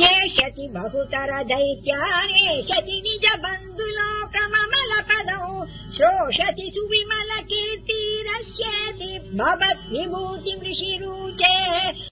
जेषति बहुतर दैत्यानेष्यति निज बन्धु शोषति श्रोषति सुविमल कीर्तिरस्येति भवद्विभूति भवद्